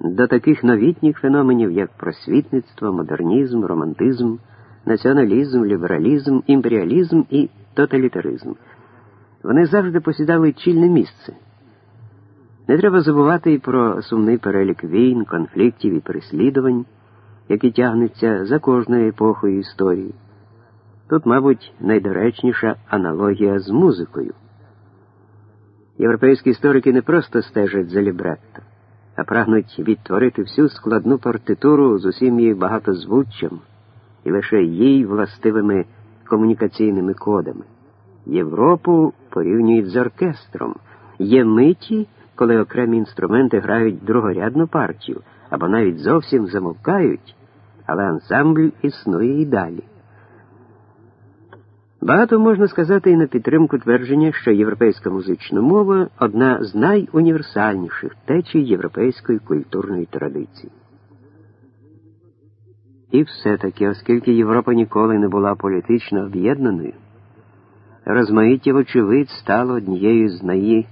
до таких новітніх феноменів, як просвітництво, модернізм, романтизм, націоналізм, лібералізм, імперіалізм і тоталітаризм. Вони завжди посідали чільне місце. Не треба забувати і про сумний перелік війн, конфліктів і переслідувань, які тягнуться за кожною епохою історії. Тут, мабуть, найдоречніша аналогія з музикою. Європейські історики не просто стежать за лібретто, а прагнуть відтворити всю складну партитуру з усім її багатозвуччям і лише їй властивими комунікаційними кодами. Європу порівнюють з оркестром. Є миті, коли окремі інструменти грають другорядну партію або навіть зовсім замовкають, але ансамбль існує і далі. Багато можна сказати і на підтримку твердження, що європейська музична мова одна з найуніверсальніших течій європейської культурної традиції. І все-таки, оскільки Європа ніколи не була політично об'єднаною, розмаїття, вочевидь, стало однією з її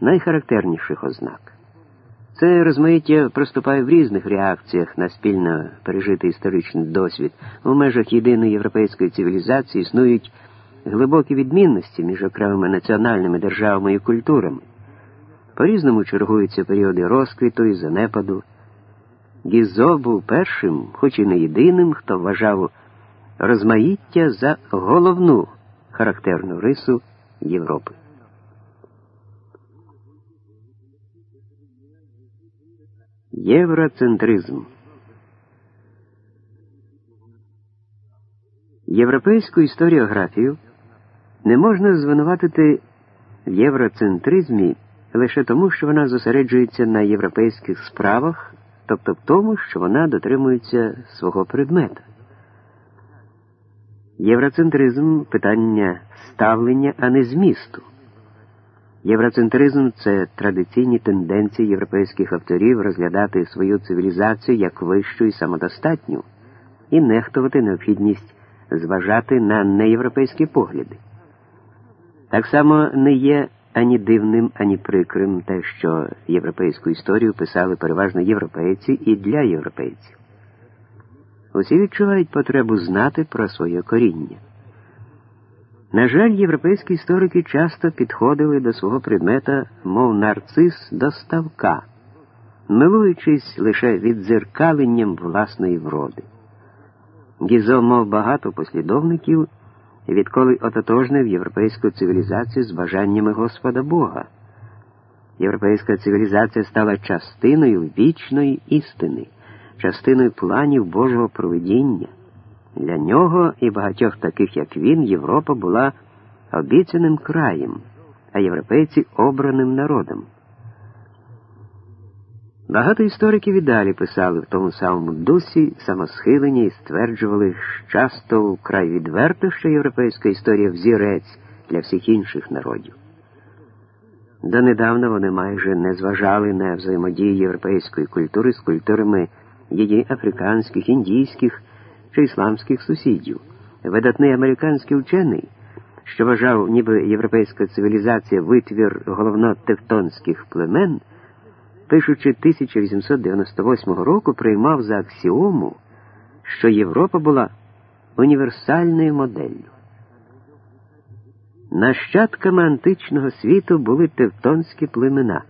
найхарактерніших ознак. Це розмаїття проступає в різних реакціях на спільно пережитий історичний досвід. У межах єдиної європейської цивілізації існують глибокі відмінності між окремими національними державами і культурами. По різному чергуються періоди розквіту і занепаду. Гізо був першим, хоч і не єдиним, хто вважав розмаїття за головну характерну рису Європи. Євроцентризм Європейську історіографію не можна звинуватити в євроцентризмі лише тому, що вона зосереджується на європейських справах, тобто в тому, що вона дотримується свого предмета. Євроцентризм питання ставлення, а не змісту. Євроцентризм це традиційні тенденції європейських авторів розглядати свою цивілізацію як вищу і самодостатню і нехтувати необхідність зважати на неєвропейські погляди. Так само не є ані дивним, ані прикрим те, що європейську історію писали переважно європейці і для європейців. Усі відчувають потребу знати про своє коріння. На жаль, європейські історики часто підходили до свого предмета, мов нарцис до ставка, милуючись лише віддзеркаленням власної вроди. Гізо мав багато послідовників, відколи ототожнив європейську цивілізацію з бажаннями Господа Бога. Європейська цивілізація стала частиною вічної істини, частиною планів Божого провидіння. Для нього і багатьох таких, як він, Європа була обіцяним краєм, а європейці обраним народом. Багато істориків і далі писали в тому самому дусі самосхилення і стверджували часто вкрай відверто, що європейська історія взірець для всіх інших народів. Донедавна вони майже не зважали на взаємодію європейської культури з культурами її африканських, індійських чи ісламських сусідів. Видатний американський вчений, що вважав, ніби європейська цивілізація витвір головно-тевтонських племен, пишучи 1898 року, приймав за аксіому, що Європа була універсальною моделлю. Нащадками античного світу були тевтонські племена,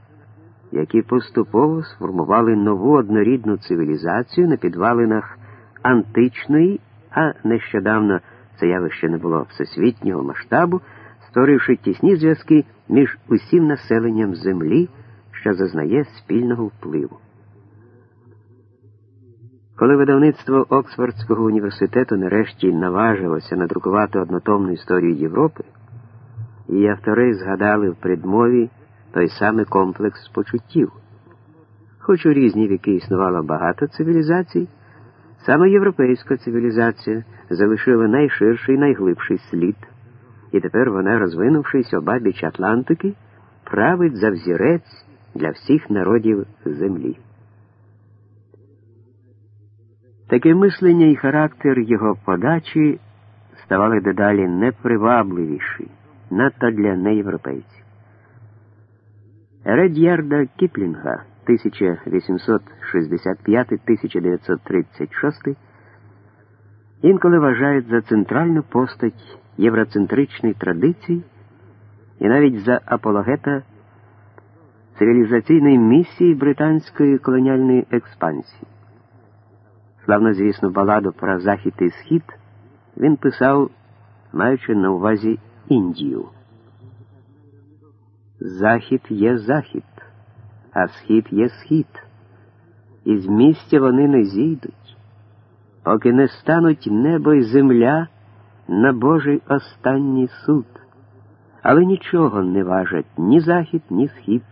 які поступово сформували нову однорідну цивілізацію на підвалинах античної, а нещодавно це явище не було всесвітнього масштабу, створивши тісні зв'язки між усім населенням Землі, що зазнає спільного впливу. Коли видавництво Оксфордського університету нарешті наважилося надрукувати однотомну історію Європи, її автори згадали в предмові той самий комплекс почуттів. Хоч у різні віки існувало багато цивілізацій, Саме європейська цивілізація залишила найширший найглибший слід, і тепер вона, розвинувшись обабіч Атлантики, править за взірець для всіх народів землі. Таке мислення і характер його подачі ставали дедалі непривабливіші, надто для неєвропейців. Ред'ярда Кіплінга 1865-1936, інколи вважають за центральну постать євроцентричної традиції і навіть за апологета цивілізаційної місії британської колоніальної експансії. Славно, звісно, баладу про захід і схід він писав, маючи на увазі Індію. Захід є захід, а схід є схід, і з місця вони не зійдуть, поки не стануть небо і земля на Божий останній суд. Але нічого не важать ні захід, ні схід,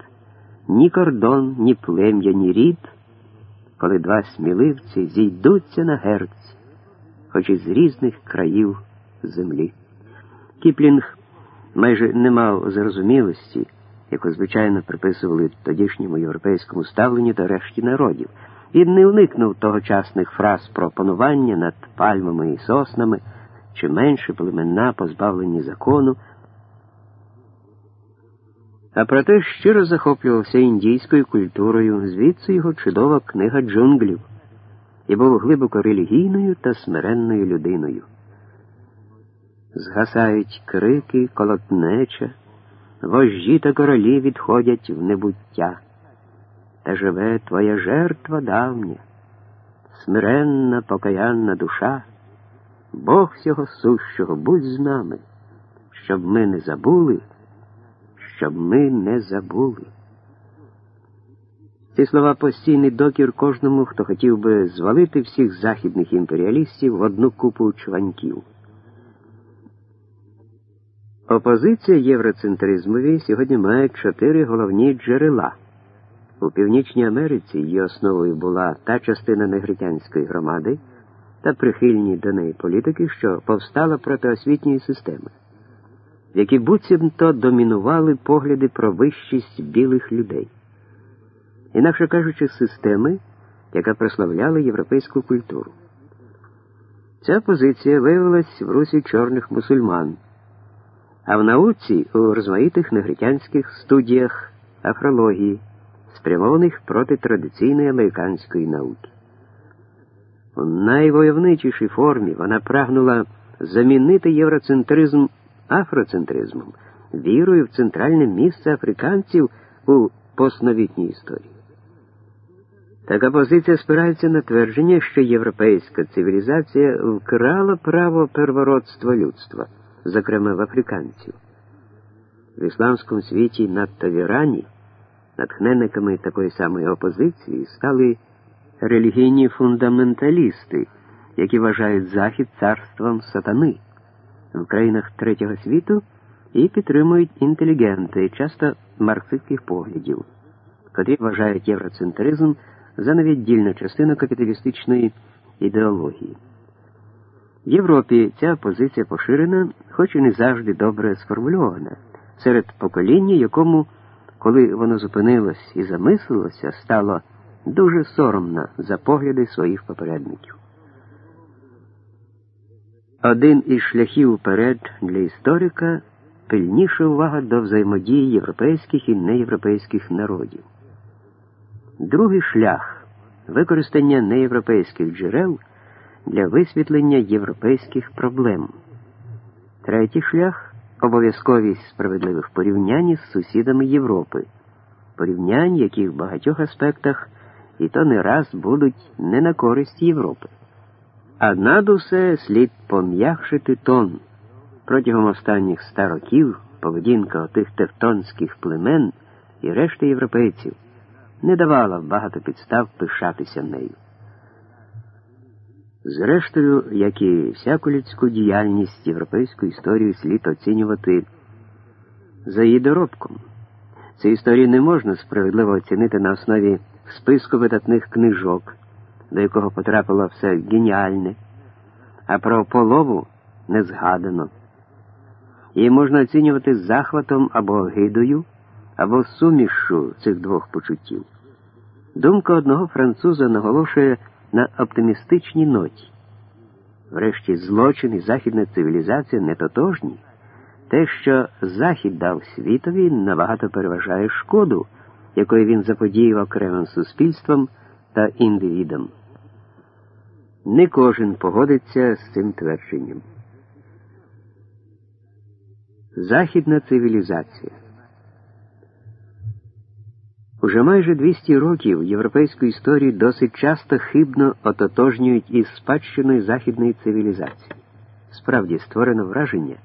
ні кордон, ні плем'я, ні рід, коли два сміливці зійдуться на герць, хоч і з різних країв землі. Кіплінг майже не мав зрозумілості, яку звичайно приписували тодішньому європейському ставленню до решті народів. Він не уникнув тогочасних фраз про панування над пальмами і соснами, чи менше племена, позбавлені закону. А проте щиро захоплювався індійською культурою, звідси його чудова книга джунглів, і був глибоко релігійною та смиренною людиною. Згасають крики, колотнеча, вожді та королі відходять в небуття, та живе твоя жертва давня, смиренна, покаянна душа, Бог всього сущого, будь з нами, щоб ми не забули щоб ми не забули. Ці слова постійний докір кожному, хто хотів би звалити всіх західних імперіалістів в одну купу чваньків. Опозиція євроцентризмові сьогодні має чотири головні джерела. У Північній Америці її основою була та частина негритянської громади та прихильні до неї політики, що повстала проти освітньої системи які буцімто домінували погляди про вищість білих людей, інакше кажучи, системи, яка прославляла європейську культуру. Ця позиція виявилась в русі чорних мусульман, а в науці у розмаїтих негритянських студіях афрології, спрямованих проти традиційної американської науки. У найвойовничішій формі вона прагнула замінити євроцентризм афроцентризмом, вірою в центральне місце африканців у постновітній історії. Така позиція спирається на твердження, що європейська цивілізація вкрала право первородства людства, зокрема в африканців. В ісламському світі надто в Ірані натхненниками такої самої опозиції стали релігійні фундаменталісти, які вважають Захід царством сатани в країнах третього світу і підтримують інтелігенти, часто марксистських поглядів, котрі вважають євроцентризм за невіддільну частину капіталістичної ідеології. В Європі ця позиція поширена, хоч і не завжди добре сформульована, серед покоління, якому, коли воно зупинилось і замислилося, стало дуже соромно за погляди своїх попередників. Один із шляхів вперед для історика пильніша увага до взаємодії європейських і неєвропейських народів. Другий шлях використання неєвропейських джерел для висвітлення європейських проблем. Третій шлях обов'язковість справедливих порівнянь з сусідами Європи, порівнянь, які в багатьох аспектах і то не раз будуть не на користь Європи. А над усе слід пом'якшити тон. Протягом останніх ста років поведінка отих тевтонських племен і решти європейців не давала багато підстав пишатися нею. Зрештою, як і всяку людську діяльність європейську історію слід оцінювати за її доробком. Цю історію не можна справедливо оцінити на основі списку видатних книжок до якого потрапило все геніальне, а про полову не згадано. Її можна оцінювати захватом або огидою, або сумішшу цих двох почуттів. Думка одного француза наголошує на оптимістичній ноті. Врешті злочин і західна цивілізація не тотожні. Те, що Захід дав світові, набагато переважає шкоду, якої він заподіяв окремим суспільством та індивідам. Не кожен погодиться з цим твердженням. Західна цивілізація. Уже майже 200 років європейську історію досить часто хибно ототожнюють із спадщиною західної цивілізації. Справді створено враження,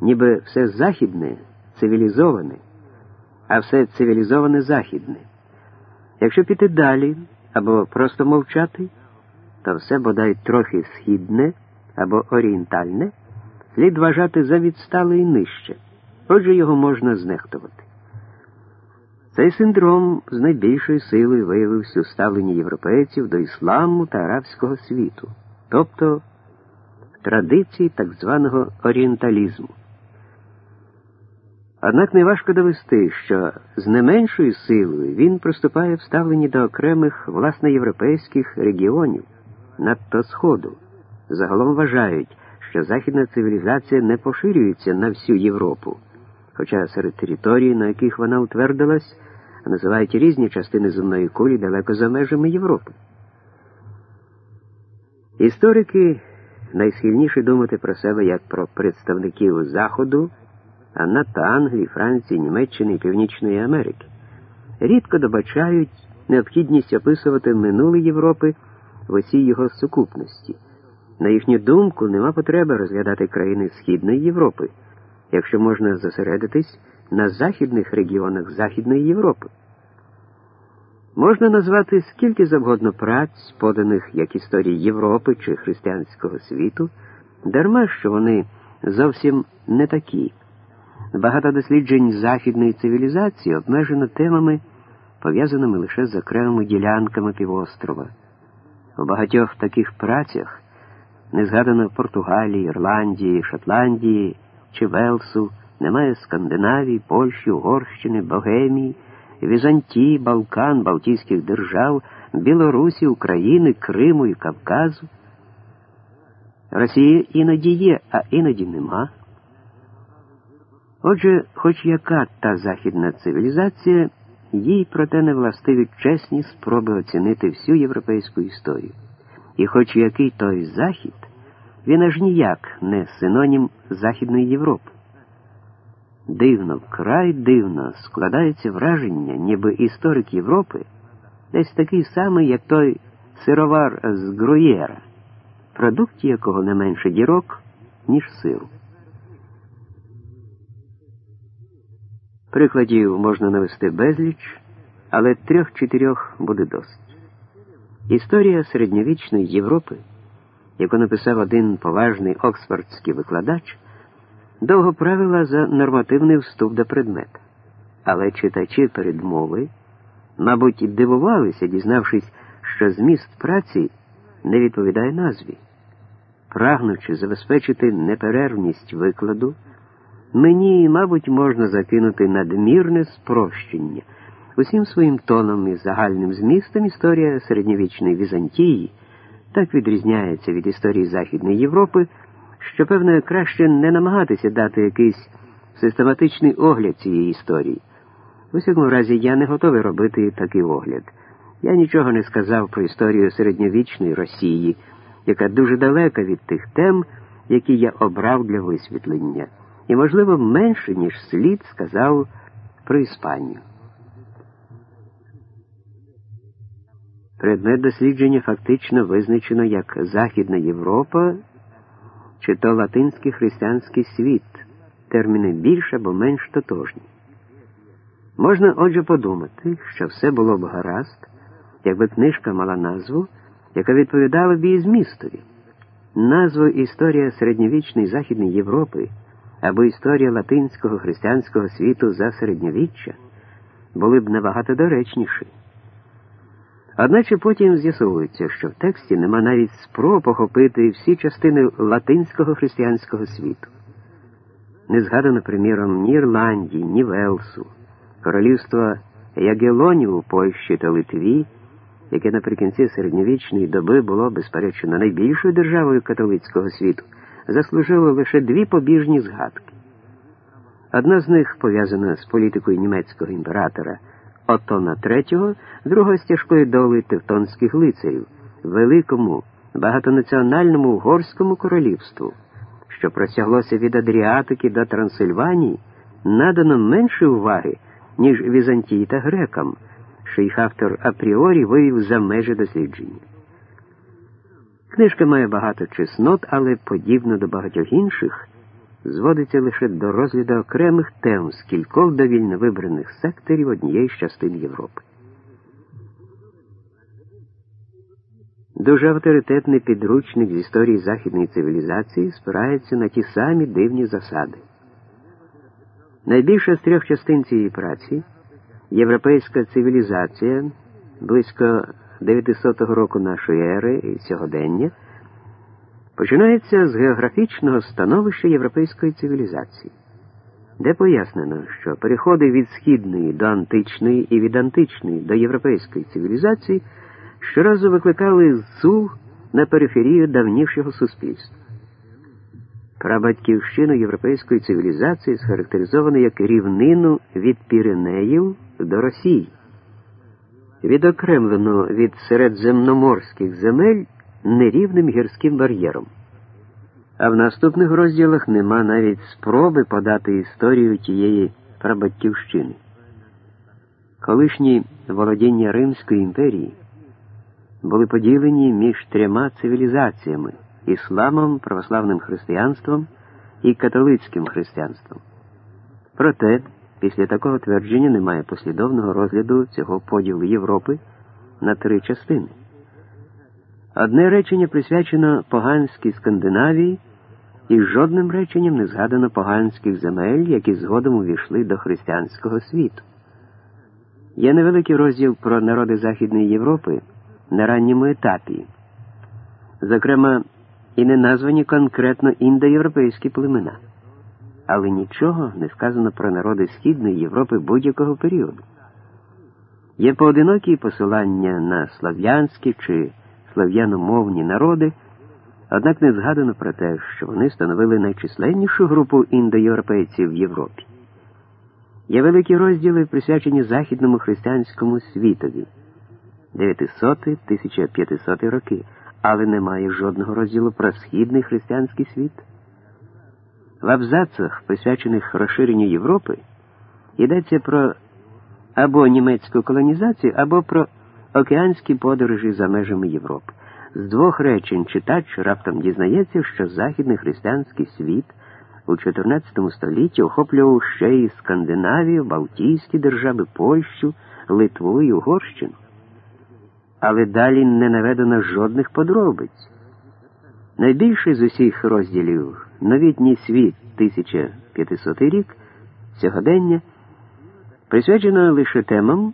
ніби все західне цивілізоване, а все цивілізоване західне. Якщо піти далі або просто мовчати, то все бодай трохи східне або орієнтальне слід вважати за відстале і нижче, отже його можна знехтувати. Цей синдром з найбільшою силою виявився у ставленні європейців до ісламу та арабського світу, тобто традиції так званого орієнталізму. Однак неважко довести, що з не меншою силою він проступає в ставленні до окремих власне європейських регіонів, надто Сходу. Загалом вважають, що західна цивілізація не поширюється на всю Європу, хоча серед територій, на яких вона утвердилась, називають різні частини земної кулі далеко за межами Європи. Історики найсхильніші думати про себе як про представників Заходу, а надто Англії, Франції, Німеччини і Північної Америки. Рідко добачають необхідність описувати минуле Європи в усій його сукупності. На їхню думку, нема потреби розглядати країни Східної Європи, якщо можна зосередитись на західних регіонах Західної Європи. Можна назвати скільки завгодно праць, поданих як історії Європи чи християнського світу, дарма що вони зовсім не такі. Багато досліджень західної цивілізації обмежено темами, пов'язаними лише з окремими ділянками півострова. У багатьох таких працях не згадано Португалії, Ірландії, Шотландії чи Велсу, немає Скандинавії, Польщі, Угорщини, Богемії, Візантії, Балкан, Балтійських держав, Білорусі, України, Криму і Кавказу. Росія іноді є, а іноді нема. Отже, хоч яка та західна цивілізація, їй проте не властиві чесні спроби оцінити всю європейську історію. І хоч який той захід, він аж ніяк не синонім Західної Європи. Дивно, вкрай дивно складається враження, ніби історик Європи десь такий самий, як той сировар з Груєра, продукті якого не менше дірок, ніж сиру. Прикладів можна навести безліч, але трьох-чотирьох буде досить. Історія середньовічної Європи, яку написав один поважний оксфордський викладач, довго правила за нормативний вступ до предмета. Але читачі передмови, мабуть, дивувалися, дізнавшись, що зміст праці не відповідає назві. Прагнучи забезпечити неперервність викладу, мені, мабуть, можна закинути надмірне спрощення. Усім своїм тоном і загальним змістом історія середньовічної Візантії так відрізняється від історії Західної Європи, що, певно, краще не намагатися дати якийсь систематичний огляд цієї історії. В усякому разі, я не готовий робити такий огляд. Я нічого не сказав про історію середньовічної Росії, яка дуже далека від тих тем, які я обрав для висвітлення, і, можливо, менше, ніж слід сказав про Іспанію. Предмет дослідження фактично визначено як Західна Європа чи то латинський християнський світ, терміни більш або менш тотожні. Можна отже подумати, що все було б гаразд, якби книжка мала назву, яка відповідала б її змістові. Назву Історія середньовічної Західної Європи або Історія латинського християнського світу за середньовіччя були б набагато доречніші. Одначе потім з'ясовується, що в тексті нема навіть спроб охопити всі частини латинського християнського світу. Не згадано, приміром, ні Ірландії, ні Велсу, королівства Ягелонів у Польщі та Литві, яке наприкінці середньовічної доби було, безперечно, найбільшою державою католицького світу, заслужило лише дві побіжні згадки. Одна з них пов'язана з політикою німецького імператора. Отона III, другого з тяжкої доли тевтонських лицарів, великому багатонаціональному угорському королівству, що простяглося від Адріатики до Трансильванії, надано менше уваги, ніж Візантії та грекам, що їх автор апріорі вивів за межі дослідження. Книжка має багато чеснот, але, подібно до багатьох інших, зводиться лише до розгляду окремих тем з кількох довільно вибраних секторів однієї з частин Європи. Дуже авторитетний підручник з історії західної цивілізації спирається на ті самі дивні засади. Найбільша з трьох частин цієї праці європейська цивілізація близько 900 року нашої ери і сьогодення починається з географічного становища європейської цивілізації, де пояснено, що переходи від східної до античної і від античної до європейської цивілізації щоразу викликали зул на периферію давнішого суспільства. Прабатьківщину європейської цивілізації схарактеризовано як рівнину від Піренеїв до Росії, відокремлену від середземноморських земель нерівним гірським бар'єром. А в наступних розділах нема навіть спроби подати історію тієї прабатьківщини. Колишні володіння Римської імперії були поділені між трьома цивілізаціями ісламом, православним християнством і католицьким християнством. Проте, після такого твердження немає послідовного розгляду цього поділу Європи на три частини. Одне речення присвячено поганській Скандинавії, і жодним реченням не згадано поганських земель, які згодом увійшли до християнського світу. Є невеликий розділ про народи Західної Європи на ранньому етапі, зокрема, і не названі конкретно індоєвропейські племена, але нічого не сказано про народи Східної Європи будь-якого періоду. Є поодинокі посилання на слав'янські чи слав'яномовні народи, однак не згадано про те, що вони становили найчисленнішу групу індоєвропейців в Європі. Є великі розділи, присвячені західному християнському світові 900-1500 роки, але немає жодного розділу про східний християнський світ. В абзацах, присвячених розширенню Європи, йдеться про або німецьку колонізацію, або про океанські подорожі за межами Європи. З двох речень читач раптом дізнається, що західний християнський світ у XIV столітті охоплював ще й Скандинавію, Балтійські держави, Польщу, Литву і Угорщину. Але далі не наведено жодних подробиць. Найбільший з усіх розділів новітній світ 1500 рік сьогодення присвячено лише темам,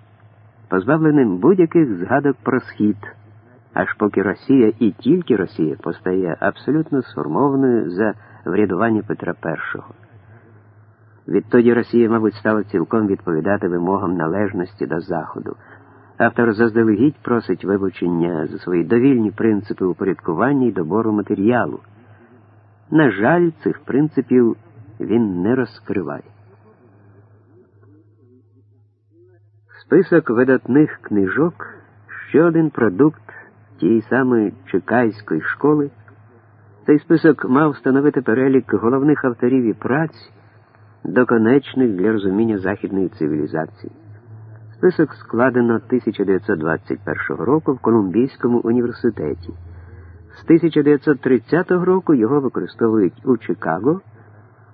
позбавленим будь-яких згадок про схід, аж поки Росія і тільки Росія постає абсолютно сформованою за врядування Петра І. Відтоді Росія, мабуть, стала цілком відповідати вимогам належності до Заходу. Автор заздалегідь просить вибачення за свої довільні принципи упорядкування і добору матеріалу. На жаль, цих принципів він не розкриває. Список видатних книжок ще один продукт тієї самої Чекайської школи. Цей список мав встановити перелік головних авторів і праць, доконечних для розуміння західної цивілізації. Список складено 1921 року в Колумбійському університеті. З 1930 року його використовують у Чикаго,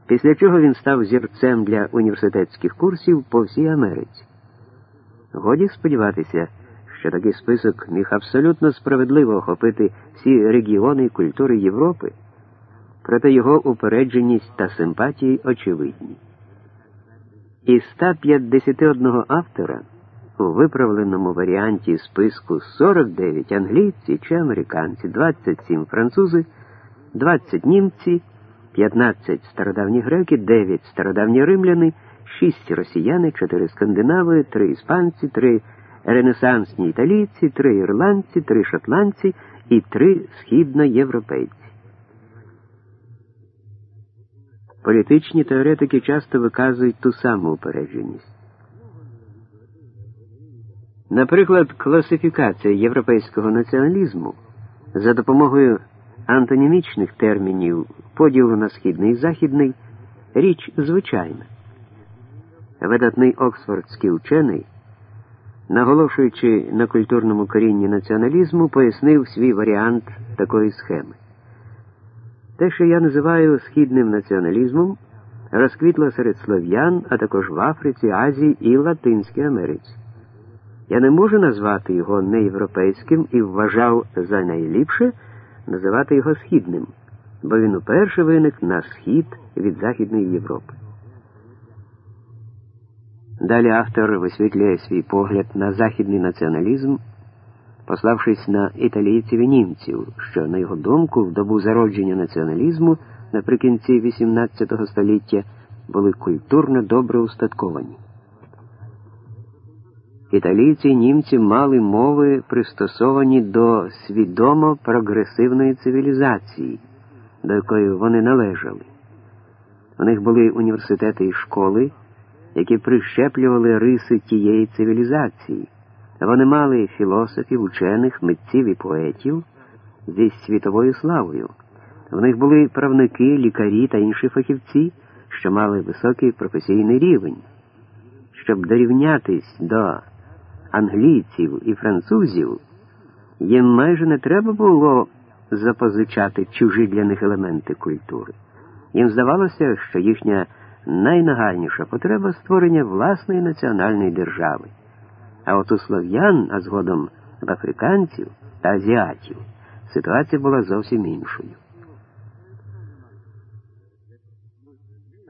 після чого він став зірцем для університетських курсів по всій Америці. Годі сподіватися, що такий список міг абсолютно справедливо охопити всі регіони і культури Європи, проте його упередженість та симпатії очевидні. Із 151 автора у виправленому варіанті списку 49 англійці чи американці, 27 французи, 20 німці, 15 стародавні греки, 9 стародавні римляни, 6 росіяни, 4 скандинави, 3 іспанці, 3 ренесансні італійці, 3 ірландці, 3 шотландці і 3 східноєвропейці. Політичні теоретики часто виказують ту саму упередженість. Наприклад, класифікація європейського націоналізму за допомогою антонімічних термінів поділу на східний і західний річ звичайна. Видатний оксфордський учений, наголошуючи на культурному корінні націоналізму, пояснив свій варіант такої схеми. Те, що я називаю східним націоналізмом, розквітло серед слов'ян, а також в Африці, Азії і Латинській Америці. Я не можу назвати його неєвропейським і вважав за найліпше називати його східним, бо він уперше виник на схід від Західної Європи. Далі автор висвітлює свій погляд на західний націоналізм, пославшись на італійців і німців, що, на його думку, в добу зародження націоналізму наприкінці XVIII століття були культурно добре устатковані. Італійці і німці мали мови, пристосовані до свідомо прогресивної цивілізації, до якої вони належали. У них були університети і школи, які прищеплювали риси тієї цивілізації. Вони мали філософів, учених, митців і поетів зі світовою славою. В них були правники, лікарі та інші фахівці, що мали високий професійний рівень. Щоб дорівнятись до англійців і французів, їм майже не треба було запозичати чужі для них елементи культури. Їм здавалося, що їхня найнагальніша потреба створення власної національної держави. А от у слов'ян, а згодом в африканців та азіатів, ситуація була зовсім іншою.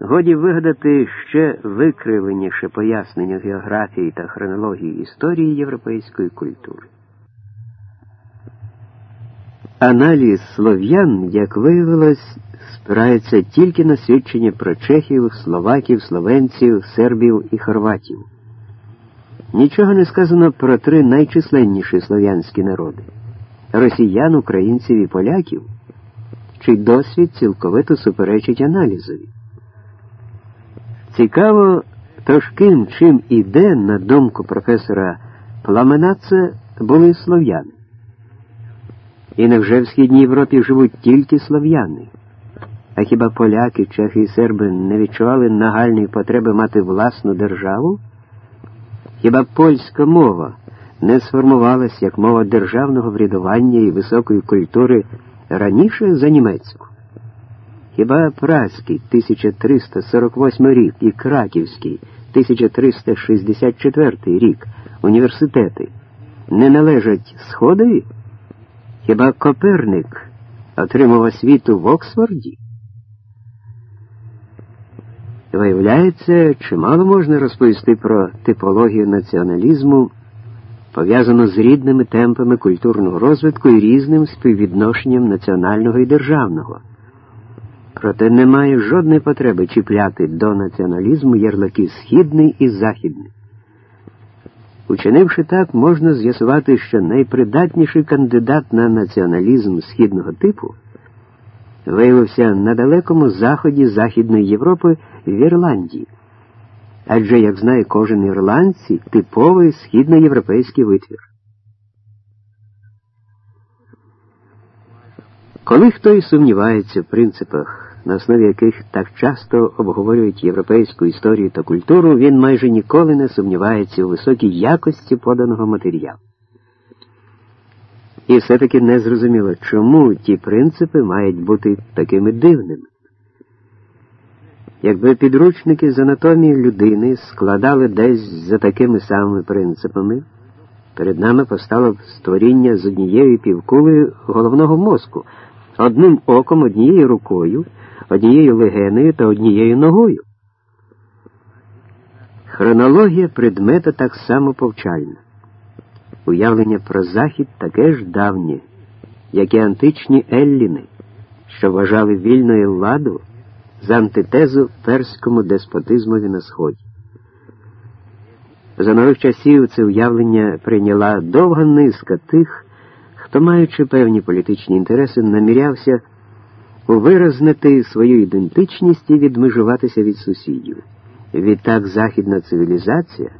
Годі вигадати ще викривленіше пояснення географії та хронології історії європейської культури. Аналіз слов'ян, як виявилось, спирається тільки на свідчення про чехів, словаків, словенців, сербів і хорватів. Нічого не сказано про три найчисленніші слов'янські народи росіян, українців і поляків, чий досвід цілковито суперечить аналізові. Цікаво, тож ким, чим і де, на думку професора Пламенаце, були слов'яни. І невже в Східній Європі живуть тільки слов'яни? А хіба поляки, чехи і серби не відчували нагальної потреби мати власну державу? Хіба польська мова не сформувалася як мова державного врядування і високої культури раніше за німецьку? Хіба Празький 1348 рік і Краківський 1364 рік університети не належать Сходові? Хіба Коперник отримав освіту в Оксфорді? Виявляється, чимало можна розповісти про типологію націоналізму, пов'язану з рідними темпами культурного розвитку і різним співвідношенням національного і державного. Проте немає жодної потреби чіпляти до націоналізму ярлаки східний і західний. Учинивши так, можна з'ясувати, що найпридатніший кандидат на націоналізм східного типу виявився на далекому заході Західної Європи в Ірландії. Адже, як знає кожен ірландці, типовий східноєвропейський витвір. Коли хтось сумнівається в принципах на основі яких так часто обговорюють європейську історію та культуру, він майже ніколи не сумнівається у високій якості поданого матеріалу. І все-таки не зрозуміло, чому ті принципи мають бути такими дивними. Якби підручники з анатомії людини складали десь за такими самими принципами, перед нами постало б створіння з однією півкулею головного мозку, одним оком, однією рукою однією легеною та однією ногою. Хронологія предмета так само повчальна. Уявлення про захід таке ж давнє, як і античні Елліни, що вважали вільною ладу за антитезу перському деспотизмові на Сході. За нових часів це уявлення прийняла довга низка тих, хто, маючи певні політичні інтереси, намірявся виразнити свою ідентичність і відмежуватися від сусідів. Відтак західна цивілізація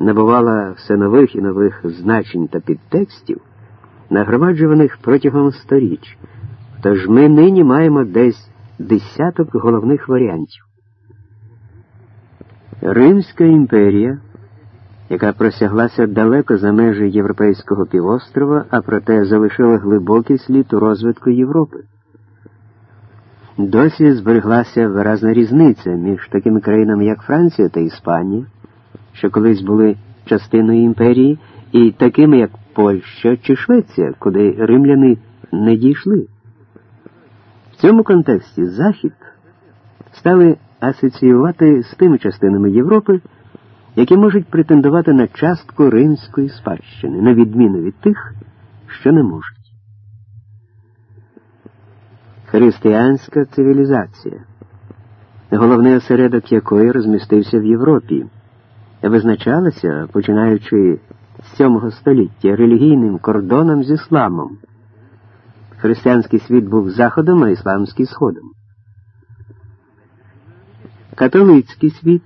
набувала все нових і нових значень та підтекстів, нагромаджуваних протягом сторіч, тож ми нині маємо десь десяток головних варіантів. Римська імперія, яка просяглася далеко за межі Європейського півострова, а проте залишила глибокий слід у розвитку Європи. Досі збереглася виразна різниця між такими країнами, як Франція та Іспанія, що колись були частиною імперії, і такими, як Польща чи Швеція, куди римляни не дійшли. В цьому контексті Захід стали асоціювати з тими частинами Європи, які можуть претендувати на частку римської спадщини, на відміну від тих, що не можуть. Християнська цивілізація, головний осередок якої розмістився в Європі, визначалася, починаючи з VII століття, релігійним кордоном з ісламом. Християнський світ був заходом, а ісламський сходом. Католицький світ,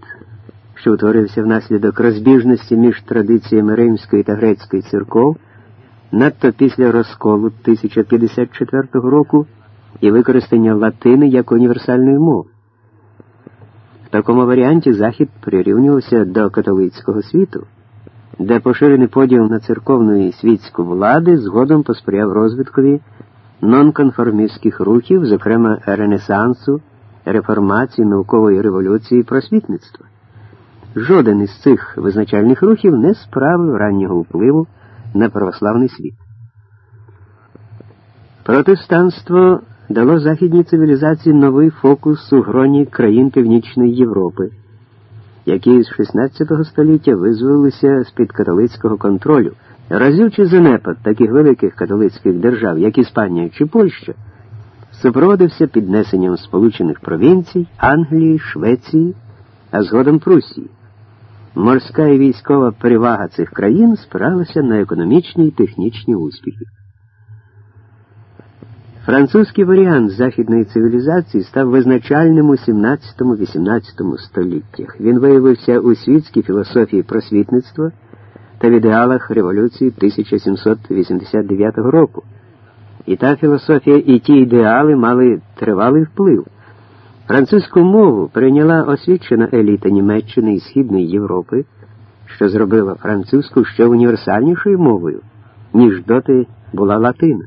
що утворився внаслідок розбіжності між традиціями Римської та Грецької церков, надто після розколу 1054 року і використання латини як універсальної мови. В такому варіанті Захід прирівнювався до католицького світу, де поширений поділ на церковну і світську влади згодом посприяв розвиткові нонконформістських рухів, зокрема Ренесансу, реформації, наукової революції і просвітництва. Жоден із цих визначальних рухів не справив раннього впливу на православний світ. Протестанство дало західній цивілізації новий фокус у гроні країн Північної Європи, які з XVI століття визволилися з-під католицького контролю. Разючий занепад таких великих католицьких держав, як Іспанія чи Польща, супроводився піднесенням Сполучених провінцій, Англії, Швеції, а згодом Прусії. Морська і військова перевага цих країн спиралася на економічні і технічні успіхи. Французький варіант західної цивілізації став визначальним у 17-18 століттях. Він виявився у світській філософії просвітництва та в ідеалах революції 1789 року. І та філософія, і ті ідеали мали тривалий вплив. Французьку мову прийняла освічена еліта Німеччини і Східної Європи, що зробила французьку ще універсальнішою мовою, ніж доти була латина.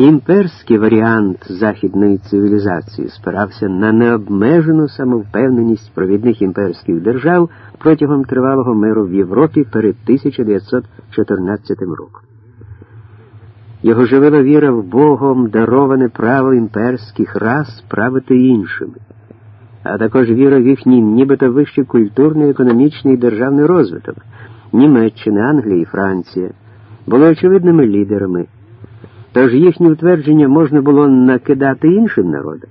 Імперський варіант західної цивілізації спирався на необмежену самовпевненість провідних імперських держав протягом тривалого миру в Європі перед 1914 роком. Його живила віра в Богом дароване право імперських рас правити іншими, а також віра в їхній нібито вищий культурний, економічний і державний розвиток Німеччина, Англія і Франція були очевидними лідерами. Тож їхні утвердження можна було накидати іншим народам.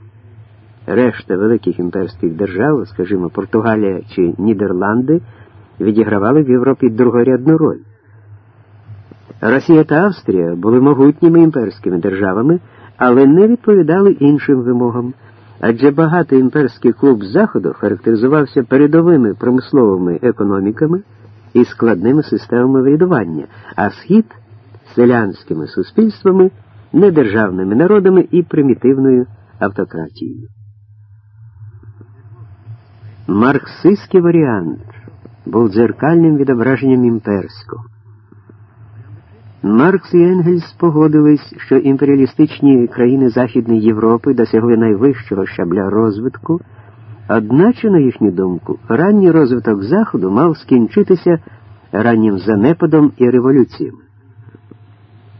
Решта великих імперських держав, скажімо, Португалія чи Нідерланди, відігравали в Європі другорядну роль. Росія та Австрія були могутніми імперськими державами, але не відповідали іншим вимогам, адже багатий імперський клуб Заходу характеризувався передовими промисловими економіками і складними системами врядування, а Схід селянськими суспільствами, недержавними народами і примітивною автократією. Марксистський варіант був дзеркальним відображенням імперського. Маркс і Енгельс погодились, що імперіалістичні країни Західної Європи досягли найвищого щабля розвитку, одначе, на їхню думку, ранній розвиток Заходу мав скінчитися раннім занепадом і революціями.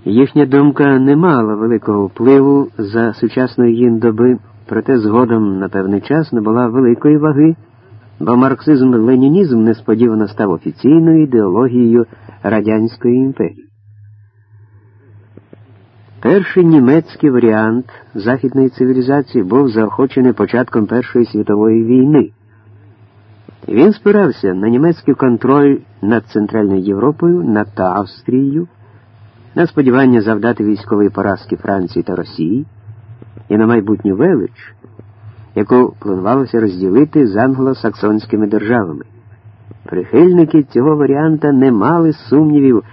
Їхня думка не мала великого впливу за сучасної їм доби, проте згодом на певний час не була великої ваги, бо марксизм-ленінізм несподівано став офіційною ідеологією Радянської імперії. Перший німецький варіант західної цивілізації був заохочений початком Першої світової війни. Він спирався на німецький контроль над Центральною Європою, над Австрією на сподівання завдати військової поразки Франції та Росії і на майбутню велич, яку планувалося розділити з англосаксонськими державами. Прихильники цього варіанта не мали сумнівів,